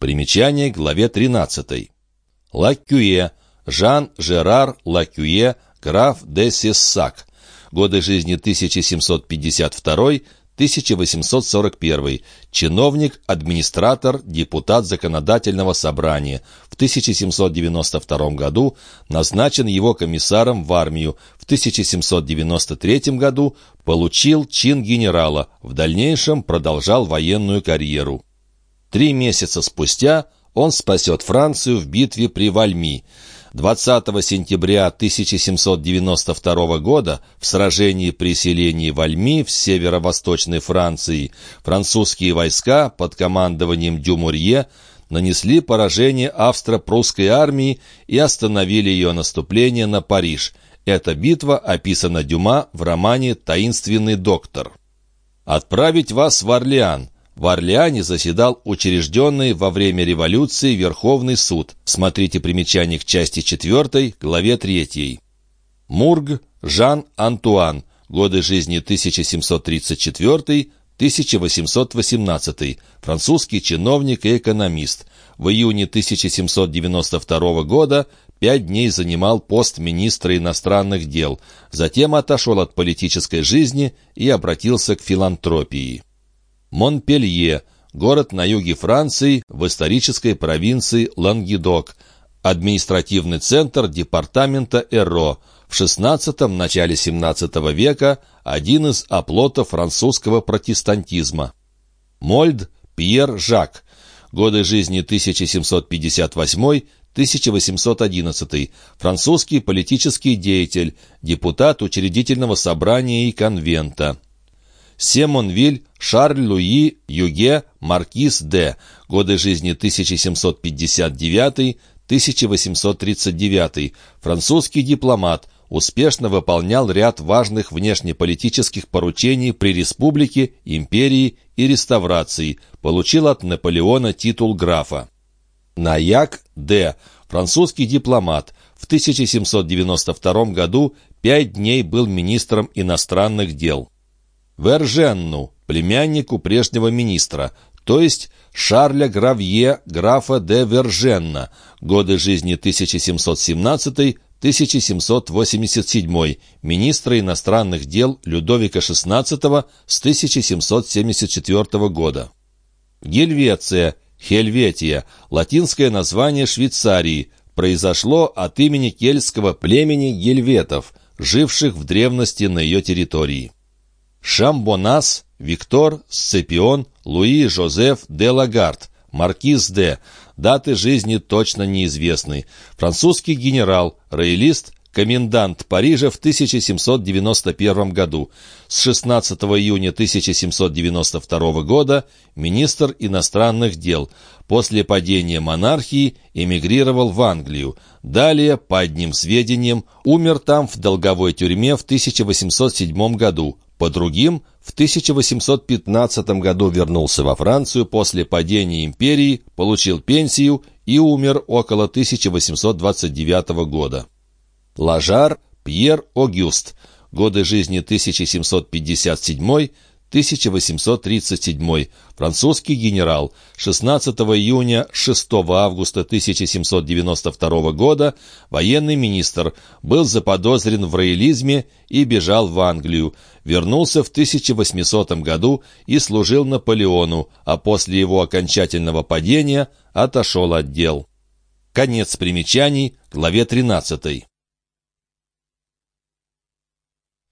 Примечание к главе 13. Лакюе. Жан-Жерар Лакюе, граф де Сессак. Годы жизни 1752-1841. Чиновник, администратор, депутат Законодательного собрания. В 1792 году назначен его комиссаром в армию. В 1793 году получил чин генерала. В дальнейшем продолжал военную карьеру. Три месяца спустя он спасет Францию в битве при Вальми. 20 сентября 1792 года в сражении при селении Вальми в северо-восточной Франции французские войска под командованием Дюмурье нанесли поражение австро-прусской армии и остановили ее наступление на Париж. Эта битва описана Дюма в романе «Таинственный доктор». «Отправить вас в Орлеан», в Орлеане заседал учрежденный во время революции Верховный суд. Смотрите примечание к части 4, главе 3. Мург Жан-Антуан. Годы жизни 1734-1818. Французский чиновник и экономист. В июне 1792 года пять дней занимал пост министра иностранных дел. Затем отошел от политической жизни и обратился к филантропии. Монпелье, город на юге Франции, в исторической провинции Лангедок, административный центр департамента Эро, в XVI – начале XVII века один из оплотов французского протестантизма. Мольд Пьер Жак, годы жизни 1758-1811, французский политический деятель, депутат учредительного собрания и конвента. Семонвиль, Шарль-Луи, Юге, Маркиз Д. Годы жизни 1759-1839. Французский дипломат. Успешно выполнял ряд важных внешнеполитических поручений при республике, империи и реставрации. Получил от Наполеона титул графа. Наяк Д. Французский дипломат. В 1792 году пять дней был министром иностранных дел. Верженну, племяннику прежнего министра, то есть Шарля Гравье, графа де Верженна, годы жизни 1717-1787, министра иностранных дел Людовика XVI с 1774 года. Гельвеция, Хельветия, латинское название Швейцарии, произошло от имени кельтского племени гельветов, живших в древности на ее территории. Шамбонас, Виктор, Сципион, Луи Жозеф де Лагард, маркиз де. Даты жизни точно неизвестны. Французский генерал, роялист, комендант Парижа в 1791 году. С 16 июня 1792 года министр иностранных дел. После падения монархии эмигрировал в Англию. Далее, по одним сведениям, умер там в долговой тюрьме в 1807 году. По другим, в 1815 году вернулся во Францию после падения империи, получил пенсию и умер около 1829 года. Лажар Пьер Огюст. Годы жизни 1757 1837. Французский генерал. 16 июня 6 августа 1792 года военный министр был заподозрен в роялизме и бежал в Англию. Вернулся в 1800 году и служил Наполеону, а после его окончательного падения отошел от дел. Конец примечаний, главе 13.